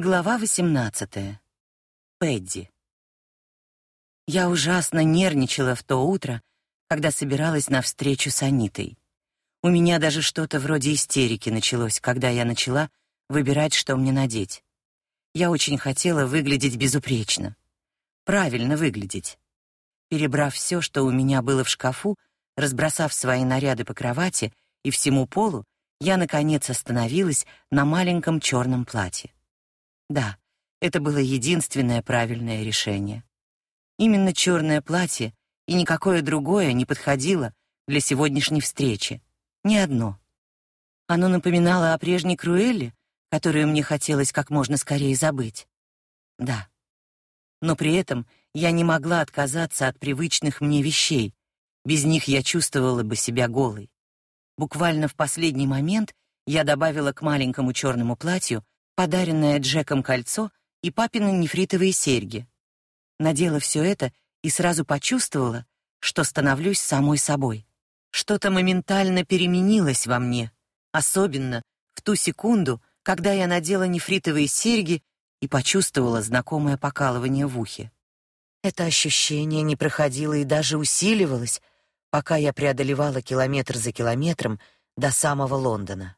Глава 18. Пэдди. Я ужасно нервничала в то утро, когда собиралась на встречу с Анитой. У меня даже что-то вроде истерики началось, когда я начала выбирать, что мне надеть. Я очень хотела выглядеть безупречно. Правильно выглядеть. Перебрав все, что у меня было в шкафу, разбросав свои наряды по кровати и всему полу, я наконец остановилась на маленьком черном платье. Да, это было единственное правильное решение. Именно черное платье и никакое другое не подходило для сегодняшней встречи. Ни одно. Оно напоминало о прежней Круэлле, которую мне хотелось как можно скорее забыть. Да. Но при этом я не могла отказаться от привычных мне вещей. Без них я чувствовала бы себя голой. Буквально в последний момент я добавила к маленькому черному платью подаренное Джеком кольцо и папины нефритовые серьги. Надела все это и сразу почувствовала, что становлюсь самой собой. Что-то моментально переменилось во мне, особенно в ту секунду, когда я надела нефритовые серьги и почувствовала знакомое покалывание в ухе. Это ощущение не проходило и даже усиливалось, пока я преодолевала километр за километром до самого Лондона.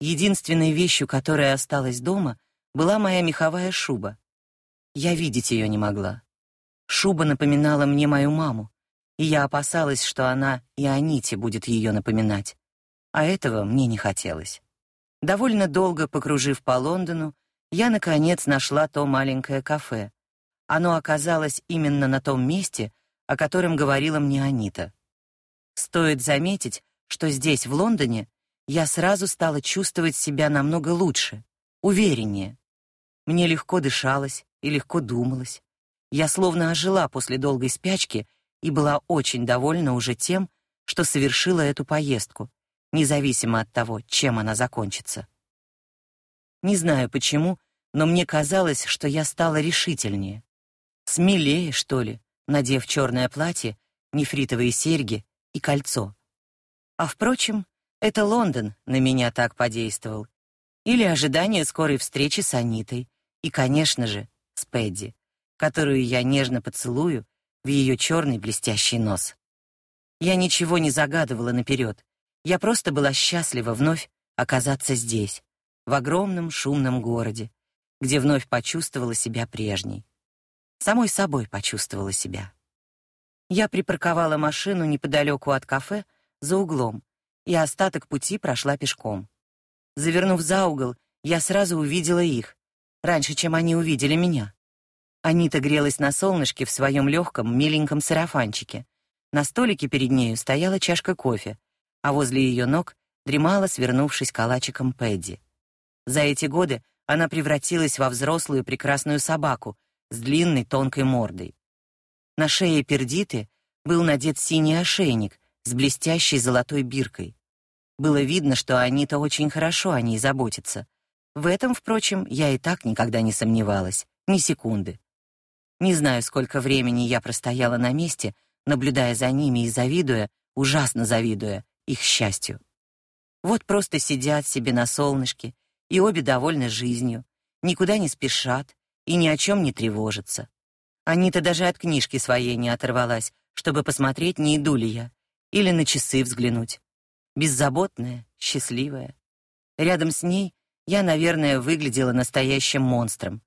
Единственной вещью, которая осталась дома, была моя меховая шуба. Я видеть ее не могла. Шуба напоминала мне мою маму, и я опасалась, что она и Аните будет ее напоминать. А этого мне не хотелось. Довольно долго покружив по Лондону, я наконец нашла то маленькое кафе. Оно оказалось именно на том месте, о котором говорила мне Анита. Стоит заметить, что здесь в Лондоне я сразу стала чувствовать себя намного лучше, увереннее. Мне легко дышалось и легко думалось. Я словно ожила после долгой спячки и была очень довольна уже тем, что совершила эту поездку, независимо от того, чем она закончится. Не знаю почему, но мне казалось, что я стала решительнее, смелее, что ли, надев черное платье, нефритовые серьги и кольцо. А впрочем, это Лондон на меня так подействовал. Или ожидание скорой встречи с Анитой. И, конечно же, с Пэдди, которую я нежно поцелую в ее черный блестящий нос. Я ничего не загадывала наперед. Я просто была счастлива вновь оказаться здесь, в огромном шумном городе, где вновь почувствовала себя прежней. Самой собой почувствовала себя. Я припарковала машину неподалеку от кафе за углом и остаток пути прошла пешком. Завернув за угол, я сразу увидела их, раньше, чем они увидели меня. Анита грелась на солнышке в своем легком, миленьком сарафанчике. На столике перед нею стояла чашка кофе, а возле ее ног дремала, свернувшись калачиком Пэдди. За эти годы она превратилась во взрослую прекрасную собаку с длинной тонкой мордой. На шее Пердиты был надет синий ошейник с блестящей золотой биркой. Было видно, что Анита очень хорошо о ней заботится. В этом, впрочем, я и так никогда не сомневалась, ни секунды. Не знаю, сколько времени я простояла на месте, наблюдая за ними и завидуя, ужасно завидуя их счастью. Вот просто сидят себе на солнышке, и обе довольны жизнью, никуда не спешат и ни о чем не тревожатся. Анита даже от книжки своей не оторвалась, чтобы посмотреть, не иду ли я, или на часы взглянуть беззаботная, счастливая. Рядом с ней я, наверное, выглядела настоящим монстром.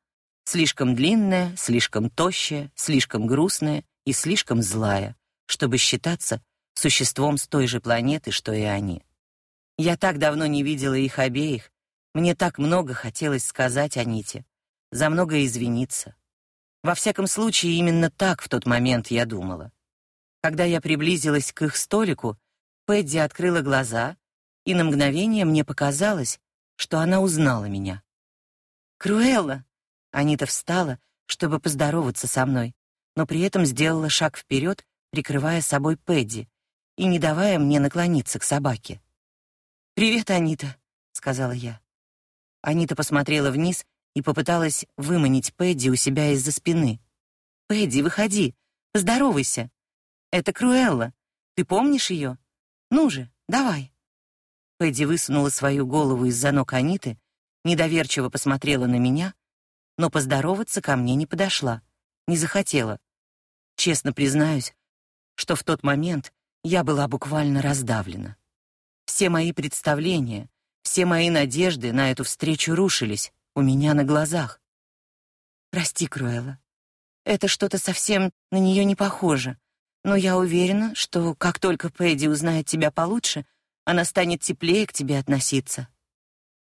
Слишком длинная, слишком тощая, слишком грустная и слишком злая, чтобы считаться существом с той же планеты, что и они. Я так давно не видела их обеих, мне так много хотелось сказать Аните, за многое извиниться. Во всяком случае, именно так в тот момент я думала. Когда я приблизилась к их столику, Пэдди открыла глаза, и на мгновение мне показалось, что она узнала меня. «Круэлла!» Анита встала, чтобы поздороваться со мной, но при этом сделала шаг вперед, прикрывая собой Пэдди и не давая мне наклониться к собаке. «Привет, Анита», — сказала я. Анита посмотрела вниз и попыталась выманить Пэдди у себя из-за спины. «Пэдди, выходи, поздоровайся. Это Круэлла. Ты помнишь ее?» Ну же, давай. Пэдди высунула свою голову из-за ног Аниты, недоверчиво посмотрела на меня, но поздороваться ко мне не подошла, не захотела. Честно признаюсь, что в тот момент я была буквально раздавлена. Все мои представления, все мои надежды на эту встречу рушились у меня на глазах. Прости, Круэлла. Это что-то совсем на нее не похоже. Но я уверена, что как только Пэдди узнает тебя получше, она станет теплее к тебе относиться.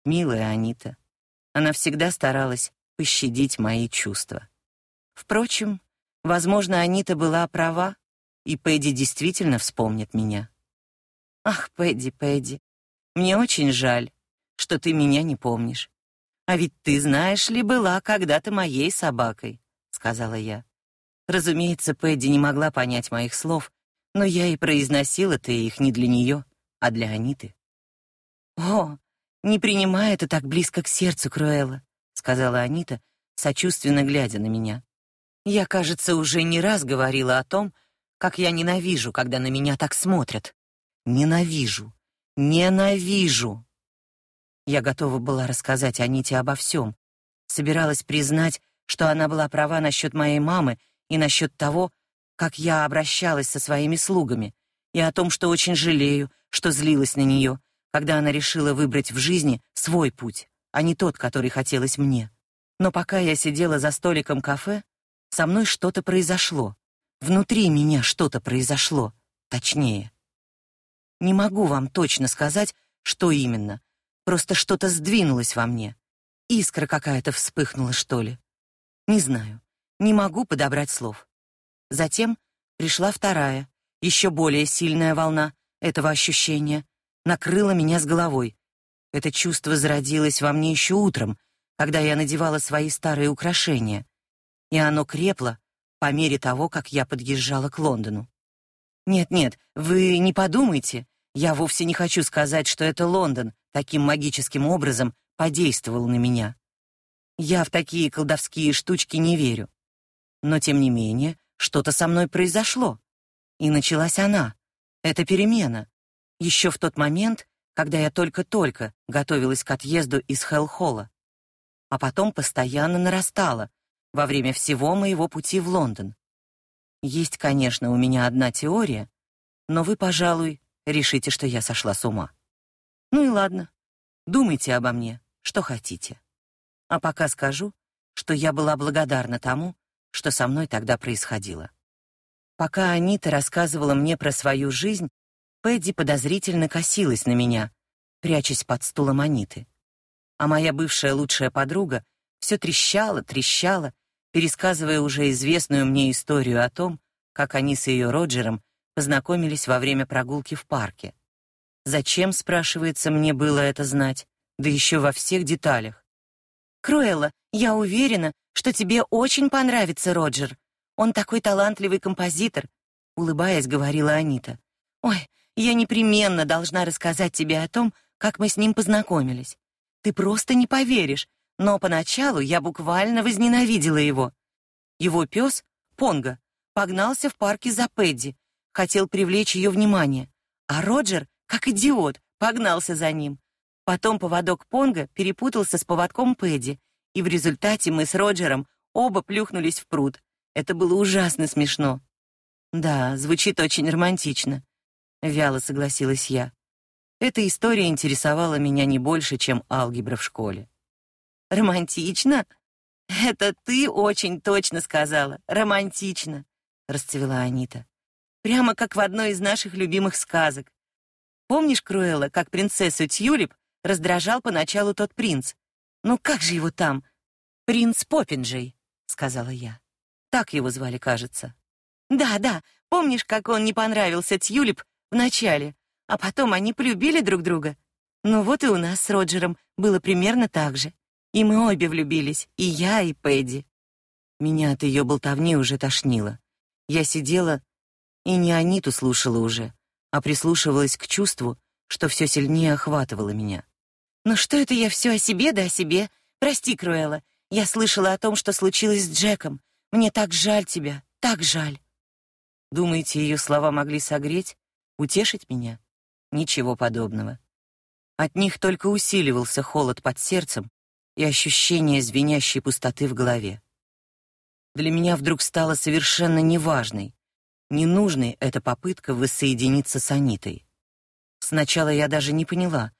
Милая Анита. Она всегда старалась пощадить мои чувства. Впрочем, возможно, Анита была права, и Пэдди действительно вспомнит меня. Ах, Пэдди, Пэдди, мне очень жаль, что ты меня не помнишь. А ведь ты, знаешь ли, была когда-то моей собакой, сказала я. Разумеется, Пэдди не могла понять моих слов, но я и произносила-то их не для нее, а для Аниты. О, не принимай это так близко к сердцу, Круэлла, сказала Анита, сочувственно глядя на меня. Я, кажется, уже не раз говорила о том, как я ненавижу, когда на меня так смотрят. Ненавижу. Ненавижу. Я готова была рассказать Аните обо всем. Собиралась признать, что она была права насчет моей мамы и насчет того, как я обращалась со своими слугами, и о том, что очень жалею, что злилась на нее, когда она решила выбрать в жизни свой путь, а не тот, который хотелось мне. Но пока я сидела за столиком кафе, со мной что-то произошло. Внутри меня что-то произошло, точнее. Не могу вам точно сказать, что именно, Просто что-то сдвинулось во мне. Искра какая-то вспыхнула, что ли. Не знаю. Не могу подобрать слов. Затем пришла вторая, еще более сильная волна этого ощущения, накрыла меня с головой. Это чувство зародилось во мне еще утром, когда я надевала свои старые украшения, и оно крепло по мере того, как я подъезжала к Лондону. Нет-нет, вы не подумайте, я вовсе не хочу сказать, что это Лондон таким магическим образом подействовал на меня. Я в такие колдовские штучки не верю. Но тем не менее, что-то со мной произошло. И началась она, эта перемена, еще в тот момент, когда я только-только готовилась к отъезду из Хелл-Холла. А потом постоянно нарастала во время всего моего пути в Лондон. Есть, конечно, у меня одна теория, но вы, пожалуй, решите, что я сошла с ума. Ну и ладно. Думайте обо мне, что хотите. А пока скажу, что я была благодарна тому, что со мной тогда происходило. Пока Анита рассказывала мне про свою жизнь, Пэдди подозрительно косилась на меня, прячась под стулом Аниты. А моя бывшая лучшая подруга все трещала, трещала, пересказывая уже известную мне историю о том, как они с ее Роджером познакомились во время прогулки в парке. Зачем, спрашивается, мне было это знать, да еще во всех деталях? Круэлла, я уверена, что тебе очень понравится Роджер. Он такой талантливый композитор, улыбаясь, говорила Анита. Ой, я непременно должна рассказать тебе о том, как мы с ним познакомились. Ты просто не поверишь, но поначалу я буквально возненавидела его. Его пес, Понго, погнался в парке за Пэдди, хотел привлечь ее внимание, а Роджер, как идиот, погнался за ним. Потом поводок Понга перепутался с поводком Пэдди, и в результате мы с Роджером оба плюхнулись в пруд. Это было ужасно смешно. Да, звучит очень романтично, вяло согласилась я. Эта история интересовала меня не больше, чем алгебра в школе. Романтично? Это ты очень точно сказала. Романтично, расцвела Анита. Прямо как в одной из наших любимых сказок. Помнишь, Круэлла, как принцессу Тюлип раздражал поначалу тот принц? Ну как же его там? Принц Поппинджей, сказала я. Так его звали, кажется. Да, да, помнишь, как он не понравился Тюлип вначале, а потом они полюбили друг друга? Ну вот и у нас с Роджером было примерно так же. И мы обе влюбились, и я, и Пэдди. Меня от ее болтовни уже тошнило. Я сидела и не Аниту слушала уже, а прислушивалась к чувству, что все сильнее охватывало меня. «Ну что это я все о себе да о себе? Прости, Круэлла, я слышала о том, что случилось с Джеком. Мне так жаль тебя, так жаль». Думаете, ее слова могли согреть, утешить меня? Ничего подобного. От них только усиливался холод под сердцем, и ощущение звенящей пустоты в голове. Для меня вдруг стало совершенно неважной, ненужной эта попытка воссоединиться с Анитой. Сначала я даже не поняла,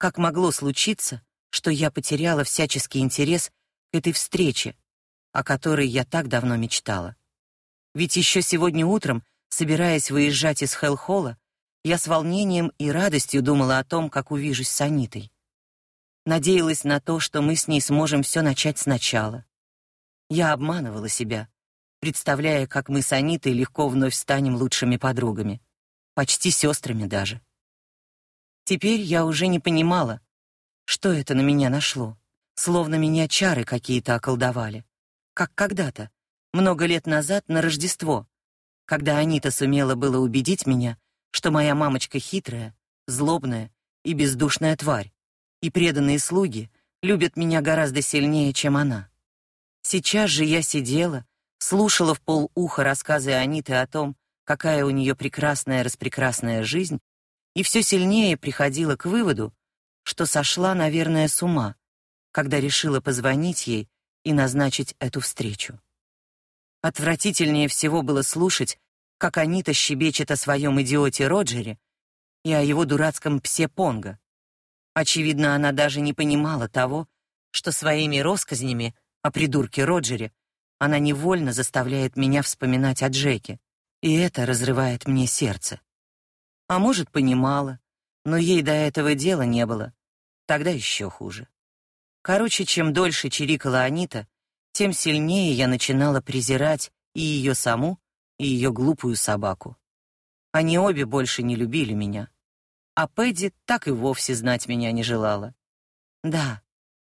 как могло случиться, что я потеряла всяческий интерес к этой встрече, о которой я так давно мечтала. Ведь еще сегодня утром, собираясь выезжать из Хелл-Холла, я с волнением и радостью думала о том, как увижусь с Анитой. Надеялась на то, что мы с ней сможем все начать сначала. Я обманывала себя, представляя, как мы с Анитой легко вновь станем лучшими подругами, почти сестрами даже. Теперь я уже не понимала, что это на меня нашло, словно меня чары какие-то околдовали, как когда-то, много лет назад на Рождество, когда Анита сумела было убедить меня, что моя мамочка хитрая, злобная и бездушная тварь, и преданные слуги любят меня гораздо сильнее, чем она. Сейчас же я сидела, слушала в полуха рассказы Аниты о том, какая у нее прекрасная распрекрасная жизнь, и все сильнее приходила к выводу, что сошла, наверное, с ума, когда решила позвонить ей и назначить эту встречу. Отвратительнее всего было слушать, как Анита щебечет о своем идиоте Роджере и о его дурацком псе Понго. Очевидно, она даже не понимала того, что своими россказнями о придурке Роджере она невольно заставляет меня вспоминать о Джеке, и это разрывает мне сердце. А может, понимала, но ей до этого дела не было. Тогда еще хуже. Короче, чем дольше чирикала Анита, тем сильнее я начинала презирать и ее саму, и ее глупую собаку. Они обе больше не любили меня. А Пэдди так и вовсе знать меня не желала. Да,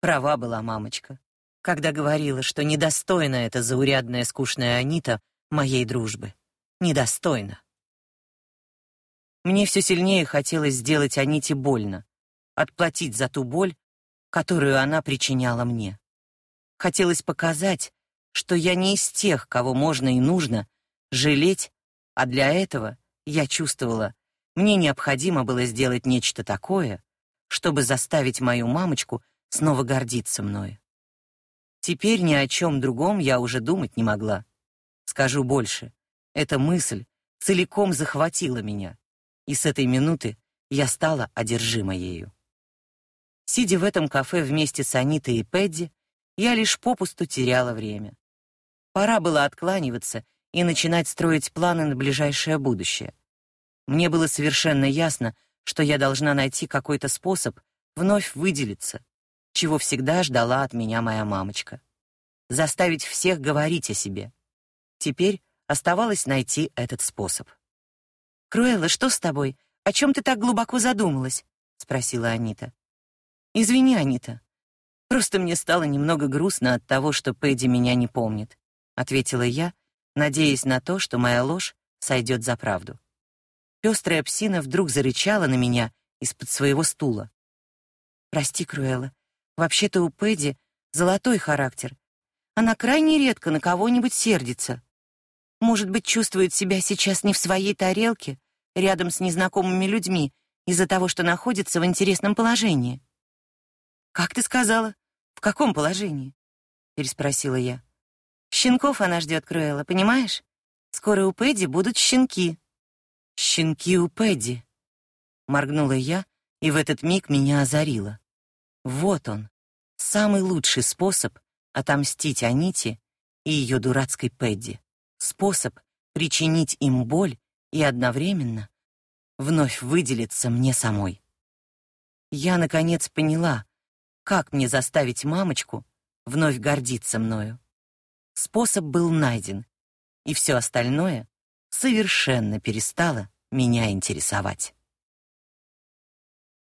права была мамочка, когда говорила, что недостойна эта заурядная скучная Анита моей дружбы. Недостойна. Мне все сильнее хотелось сделать Аните больно, отплатить за ту боль, которую она причиняла мне. Хотелось показать, что я не из тех, кого можно и нужно жалеть, а для этого, я чувствовала, мне необходимо было сделать нечто такое, чтобы заставить мою мамочку снова гордиться мною. Теперь ни о чем другом я уже думать не могла. Скажу больше, эта мысль целиком захватила меня, и с этой минуты я стала одержима ею. Сидя в этом кафе вместе с Анитой и Пэдди, я лишь попусту теряла время. Пора было откланиваться и начинать строить планы на ближайшее будущее. Мне было совершенно ясно, что я должна найти какой-то способ вновь выделиться, чего всегда ждала от меня моя мамочка. Заставить всех говорить о себе. Теперь оставалось найти этот способ. «Круэлла, что с тобой? О чем ты так глубоко задумалась?» — спросила Анита. «Извини, Анита, Просто мне стало немного грустно от того, что Пэдди меня не помнит, ответила я, надеясь на то, что моя ложь сойдет за правду. Пестрая псина вдруг зарычала на меня из-под своего стула. Прости, Круэлла. Вообще-то у Пэдди золотой характер. Она крайне редко на кого-нибудь сердится. Может быть, чувствует себя сейчас не в своей тарелке, рядом с незнакомыми людьми, из-за того, что находится в интересном положении. «Как ты сказала? В каком положении?» — переспросила я. «Щенков она ждет, Круэлла, понимаешь? Скоро у Пэдди будут щенки». «Щенки у Пэдди», — моргнула я, и в этот миг меня озарило. Вот он, самый лучший способ отомстить Аните и ее дурацкой Пэдди. Способ причинить им боль и одновременно вновь выделиться мне самой. Я, наконец, поняла, как мне заставить мамочку вновь гордиться мною? Способ был найден, и все остальное совершенно перестало меня интересовать.